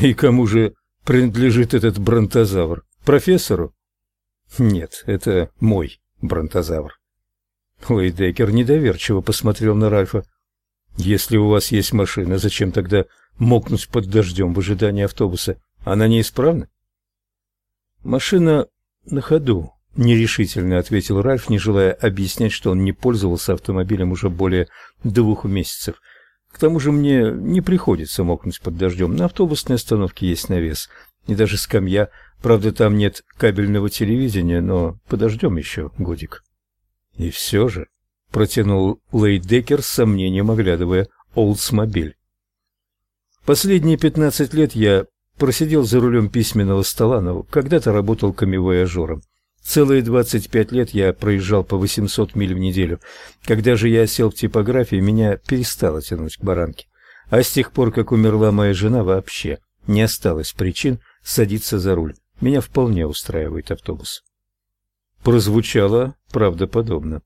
И кому же принадлежит этот бронтозавр? Профессору? Нет, это мой бронтозавр. Лейдекер недоверчиво посмотрел на Ральфа. Если у вас есть машина, зачем тогда мокнуть под дождем в ожидании автобуса? Она неисправна? Машина на ходу, нерешительно ответил Ральф, не желая объяснять, что он не пользовался автомобилем уже более двух месяцев. К тому же мне не приходится мокнуть под дождем. На автобусной остановке есть навес и даже скамья. Правда, там нет кабельного телевидения, но подождем еще годик. И все же, протянул Лейдекер с сомнением, оглядывая Олдсмобиль. Последние пятнадцать лет я просидел за рулем письменного стола, но когда-то работал камевояжером. Целые двадцать пять лет я проезжал по восемьсот миль в неделю. Когда же я сел в типографии, меня перестало тянуть к баранке. А с тех пор, как умерла моя жена, вообще не осталось причин садиться за руль. Меня вполне устраивает автобус. Прозвучало правдоподобно.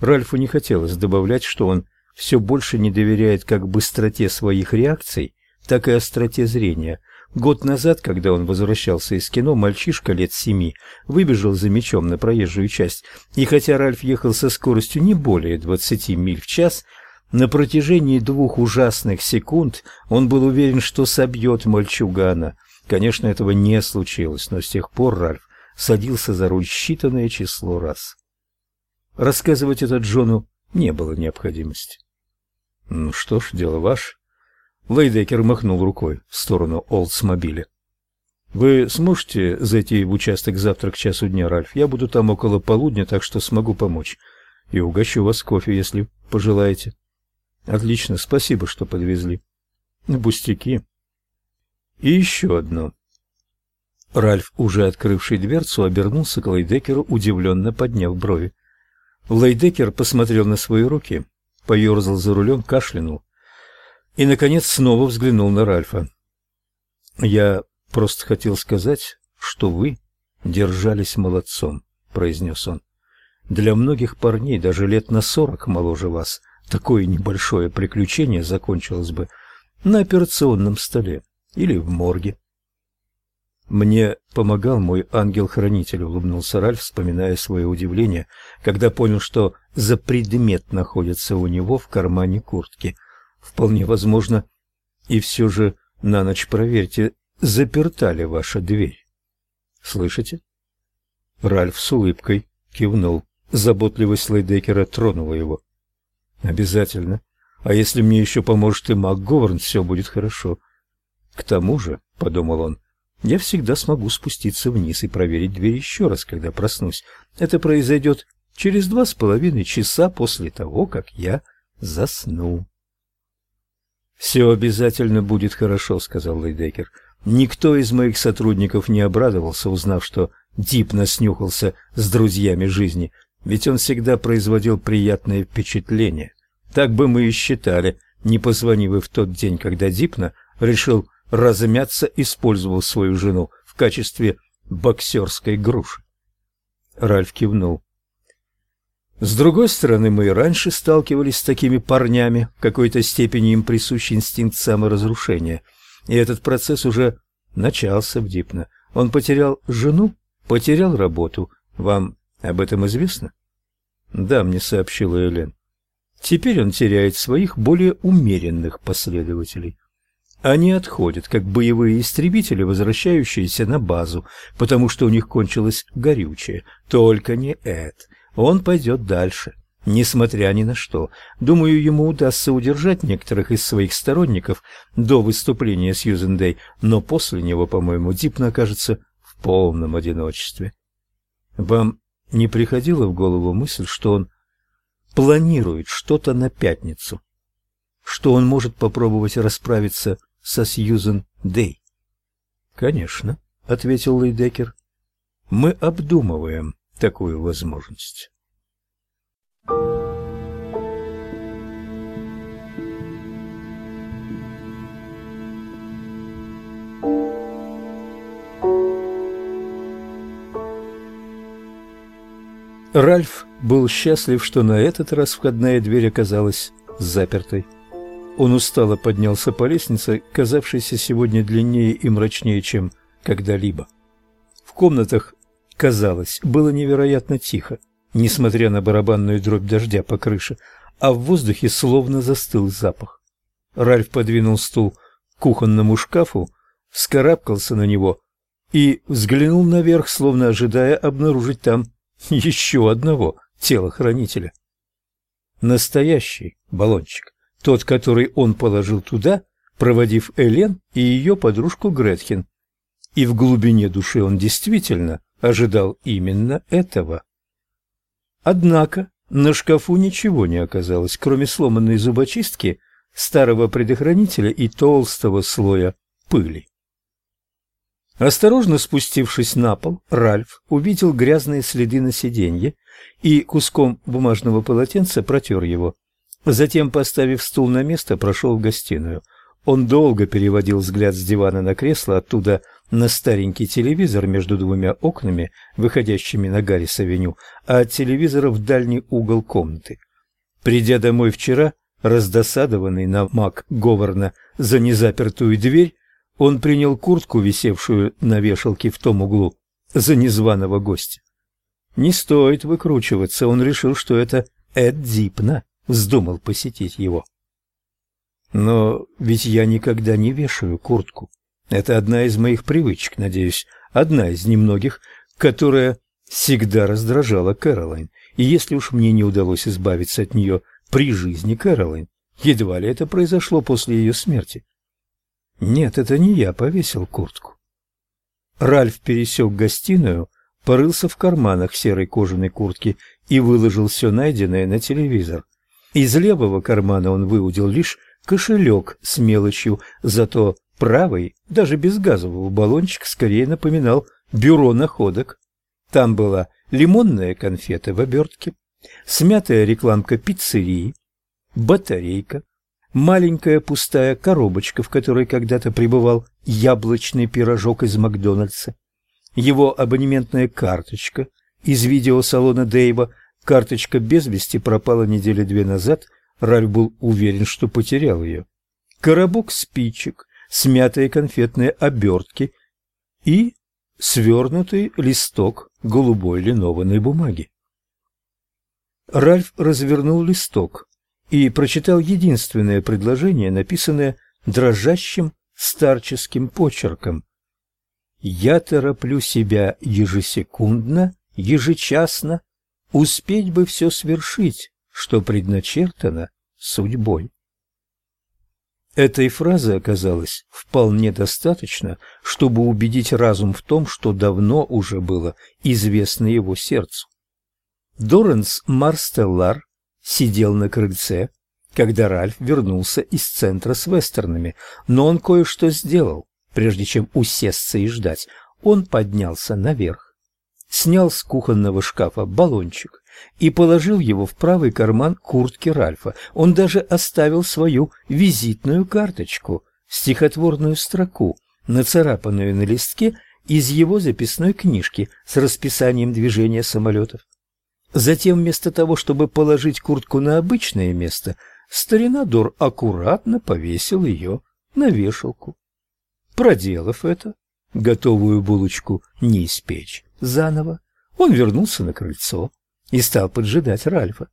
Ральфу не хотелось добавлять, что он все больше не доверяет как быстроте своих реакций, так и остроте зрения. Год назад, когда он возвращался из кино, мальчишка лет семи выбежал за мячом на проезжую часть, и хотя Ральф ехал со скоростью не более двадцати миль в час, на протяжении двух ужасных секунд он был уверен, что собьет мальчугана. Конечно, этого не случилось, но с тех пор Ральф садился за руль считанное число раз. Рассказывать это Джону не было необходимости. Ну что ж, дело ваше. Лейдекер махнул рукой в сторону Олдсмобиля. Вы сможете зайти в участок завтра к часу дня, Ральф? Я буду там около полудня, так что смогу помочь. И угощу вас кофе, если пожелаете. Отлично, спасибо, что подвезли. Пустяки. И еще одно. Ральф, уже открывший дверцу, обернулся к Лейдекеру, удивленно подняв брови. Лейдекер посмотрел на свои руки, поерзал за рулем, кашлянул и, наконец, снова взглянул на Ральфа. «Я просто хотел сказать, что вы держались молодцом», — произнес он. «Для многих парней, даже лет на сорок моложе вас, такое небольшое приключение закончилось бы на операционном столе или в морге. Мне помогал мой ангел-хранитель, улыбнулся Ральф, вспоминая свое удивление, когда понял, что за предмет находится у него в кармане куртки. Вполне возможно, и все же на ночь проверьте, заперта ли ваша дверь. Слышите? Ральф с улыбкой кивнул. Заботливость Лейдекера тронула его. Обязательно. А если мне еще поможет и МакГоверн, все будет хорошо. К тому же, подумал он, я всегда смогу спуститься вниз и проверить дверь еще раз, когда проснусь. Это произойдет через два с половиной часа после того, как я засну. «Все обязательно будет хорошо», — сказал Лейдекер. «Никто из моих сотрудников не обрадовался, узнав, что Дип наснюхался с друзьями жизни, ведь он всегда производил приятное впечатление. Так бы мы и считали, не позвонив в тот день, когда Дипна решил размяться, использовал свою жену в качестве боксерской груши. Ральф кивнул. С другой стороны, мы и раньше сталкивались с такими парнями, в какой-то степени им присущ инстинкт саморазрушения. И этот процесс уже начался в Дипно. Он потерял жену, потерял работу. Вам об этом известно? Да, мне сообщила Элен. Теперь он теряет своих более умеренных последователей. Они отходят, как боевые истребители, возвращающиеся на базу, потому что у них кончилось горючее. Только не Эд. Он пойдет дальше, несмотря ни на что. Думаю, ему удастся удержать некоторых из своих сторонников до выступления Сьюзен Дэй, но после него, по-моему, Дипна окажется в полном одиночестве. Вам не приходила в голову мысль, что он планирует что-то на пятницу? Что он может попробовать расправиться со Сьюзен Дэй? Конечно, ответил Лейдекер. Мы обдумываем такую возможность. Ральф был счастлив, что на этот раз входная дверь оказалась запертой. Он устало поднялся по лестнице, казавшейся сегодня длиннее и мрачнее, чем когда-либо. В комнатах, казалось, было невероятно тихо, несмотря на барабанную дробь дождя по крыше, а в воздухе словно застыл запах. Ральф подвинул стул к кухонному шкафу, вскарабкался на него и взглянул наверх, словно ожидая обнаружить там еще одного телохранителя. Настоящий баллончик, тот, который он положил туда, проводив Элен и ее подружку Гретхен. И в глубине души он действительно ожидал именно этого. Однако на шкафу ничего не оказалось, кроме сломанной зубочистки, старого предохранителя и толстого слоя пыли. Осторожно спустившись на пол, Ральф увидел грязные следы на сиденье и куском бумажного полотенца протер его. Затем, поставив стул на место, прошел в гостиную. Он долго переводил взгляд с дивана на кресло, оттуда на старенький телевизор между двумя окнами, выходящими на Гаррис-авеню, а от телевизора в дальний угол комнаты. Придя домой вчера, раздосадованный на Мак Говорна за незапертую дверь, он принял куртку, висевшую на вешалке в том углу, за незваного гостя. Не стоит выкручиваться, он решил, что это Эд Дипна вздумал посетить его. Но ведь я никогда не вешаю куртку. Это одна из моих привычек, надеюсь, одна из немногих, которая всегда раздражала Кэролайн. И если уж мне не удалось избавиться от нее при жизни Кэролайн, едва ли это произошло после ее смерти. Нет, это не я повесил куртку. Ральф пересек гостиную, порылся в карманах серой кожаной куртки и выложил все найденное на телевизор. Из левого кармана он выудил лишь кошелек с мелочью, зато правый, даже без газового баллончика, скорее напоминал бюро находок. Там была лимонная конфета в обертке, смятая рекламка пиццерии, батарейка, маленькая пустая коробочка, в которой когда-то пребывал яблочный пирожок из Макдональдса, его абонементная карточка из видеосалона Дэйва, карточка без вести пропала недели две назад, Ральф был уверен, что потерял ее, коробок спичек, смятые конфетные обертки и свернутый листок голубой линованной бумаги. Ральф развернул листок, и прочитал единственное предложение, написанное дрожащим старческим почерком. «Я тороплю себя ежесекундно, ежечасно, успеть бы все свершить, что предначертано судьбой». Этой фразы оказалось вполне достаточно, чтобы убедить разум в том, что давно уже было известно его сердцу. Доренс Марстеллар сидел на крыльце, когда Ральф вернулся из центра с вестернами, но он кое-что сделал, прежде чем усесться и ждать. Он поднялся наверх, снял с кухонного шкафа баллончик и положил его в правый карман куртки Ральфа. Он даже оставил свою визитную карточку, стихотворную строку, нацарапанную на листке из его записной книжки с расписанием движения самолетов. Затем вместо того, чтобы положить куртку на обычное место, старина Дор аккуратно повесил ее на вешалку. Проделав это, готовую булочку не испечь заново, он вернулся на крыльцо и стал поджидать Ральфа.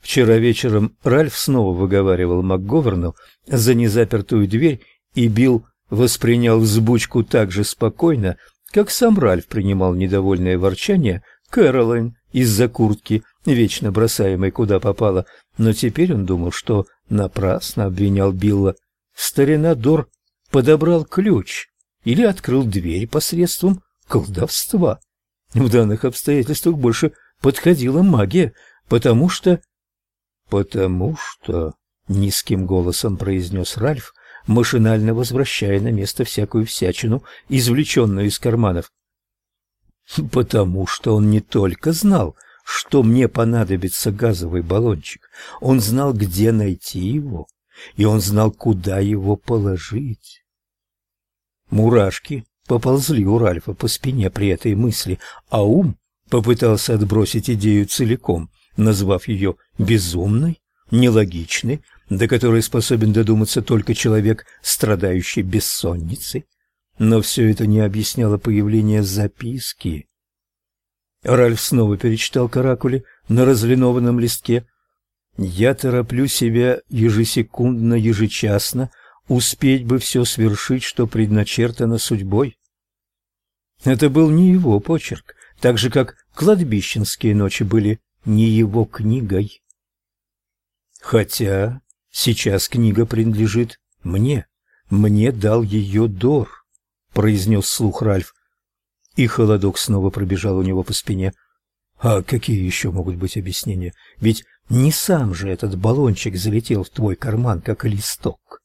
Вчера вечером Ральф снова выговаривал МакГоверну за незапертую дверь, и Билл воспринял взбучку так же спокойно, как сам Ральф принимал недовольное ворчание Кэролайн из-за куртки, вечно бросаемой куда попало, но теперь он думал, что напрасно обвинял Билла. Старина Дор подобрал ключ или открыл дверь посредством колдовства. В данных обстоятельствах больше подходила магия, потому что... «Потому что...» — низким голосом произнес Ральф, машинально возвращая на место всякую всячину, извлеченную из карманов. Потому что он не только знал, что мне понадобится газовый баллончик, он знал, где найти его, и он знал, куда его положить. Мурашки поползли у Ральфа по спине при этой мысли, а ум попытался отбросить идею целиком, назвав ее безумной, нелогичной, до которой способен додуматься только человек, страдающий бессонницей. Но все это не объясняло появление записки. Ральф снова перечитал каракули на разлинованном листке. «Я тороплю себя ежесекундно, ежечасно, успеть бы все свершить, что предначертано судьбой». Это был не его почерк, так же, как кладбищенские ночи были не его книгой. Хотя сейчас книга принадлежит мне. Мне дал ее Дор, произнес слух Ральф. И холодок снова пробежал у него по спине. А какие еще могут быть объяснения? Ведь не сам же этот баллончик залетел в твой карман, как листок.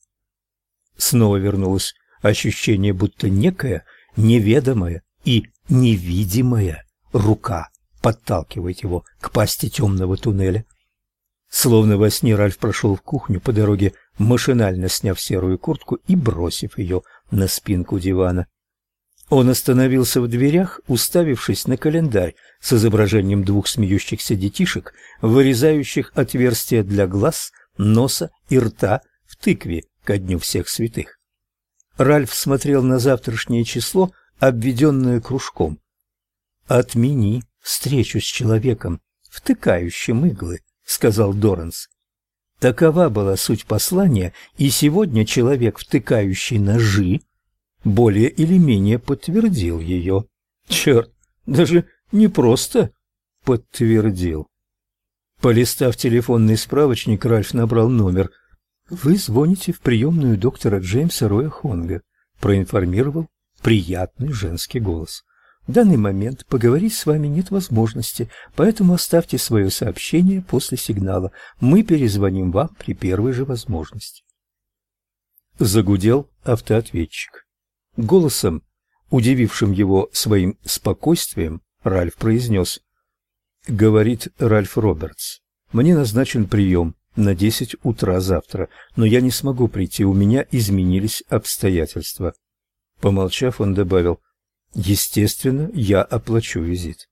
Снова вернулось ощущение, будто некая неведомая и невидимая рука подталкивает его к пасти темного туннеля. Словно во сне Ральф прошел в кухню по дороге, машинально сняв серую куртку и бросив ее на спинку дивана. Он остановился в дверях, уставившись на календарь с изображением двух смеющихся детишек, вырезающих отверстия для глаз, носа и рта в тыкве ко дню всех святых. Ральф смотрел на завтрашнее число, обведенное кружком. «Отмени встречу с человеком, втыкающим иглы», — сказал Доранс. Такова была суть послания, и сегодня человек, втыкающий ножи, более или менее подтвердил ее. Черт, даже не просто подтвердил. Полистав телефонный справочник, Ральф набрал номер. «Вы звоните в приемную доктора Джеймса Роя Хонга», проинформировал приятный женский голос. В данный момент поговорить с вами нет возможности, поэтому оставьте свое сообщение после сигнала. Мы перезвоним вам при первой же возможности. Загудел автоответчик. Голосом, удивившим его своим спокойствием, Ральф произнес. «Говорит Ральф Робертс. Мне назначен прием на десять утра завтра, но я не смогу прийти, у меня изменились обстоятельства». Помолчав, он добавил – Естественно, я оплачу визит.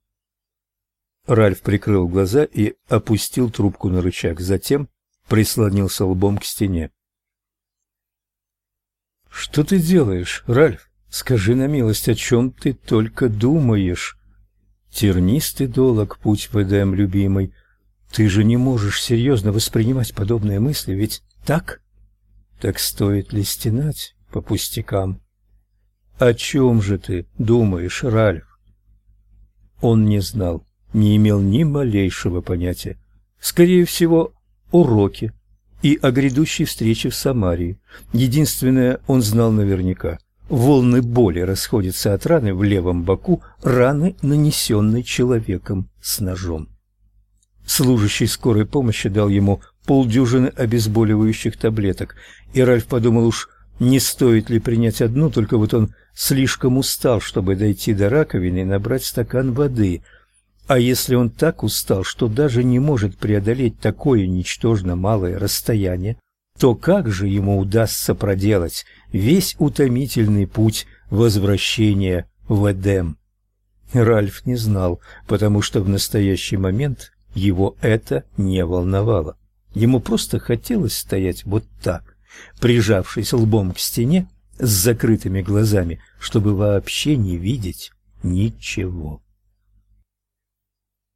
Ральф прикрыл глаза и опустил трубку на рычаг, затем прислонился лбом к стене. Что ты делаешь, Ральф? Скажи на милость, о чем ты только думаешь? Тернистый долог путь в Эдем, любимый. Ты же не можешь серьезно воспринимать подобные мысли, ведь так? Так стоит ли стенать по пустякам? О чем же ты думаешь, Ральф? Он не знал, не имел ни малейшего понятия. Скорее всего, уроки и о грядущей встрече в Самарии. Единственное, он знал наверняка. Волны боли расходятся от раны в левом боку, раны, нанесенной человеком с ножом. Служащий скорой помощи дал ему полдюжины обезболивающих таблеток, и Ральф подумал уж, не стоит ли принять одну, только вот он слишком устал, чтобы дойти до раковины и набрать стакан воды. А если он так устал, что даже не может преодолеть такое ничтожно малое расстояние, то как же ему удастся проделать весь утомительный путь возвращения в Эдем? Ральф не знал, потому что в настоящий момент его это не волновало. Ему просто хотелось стоять вот так, прижавшись лбом к стене с закрытыми глазами, чтобы вообще не видеть ничего.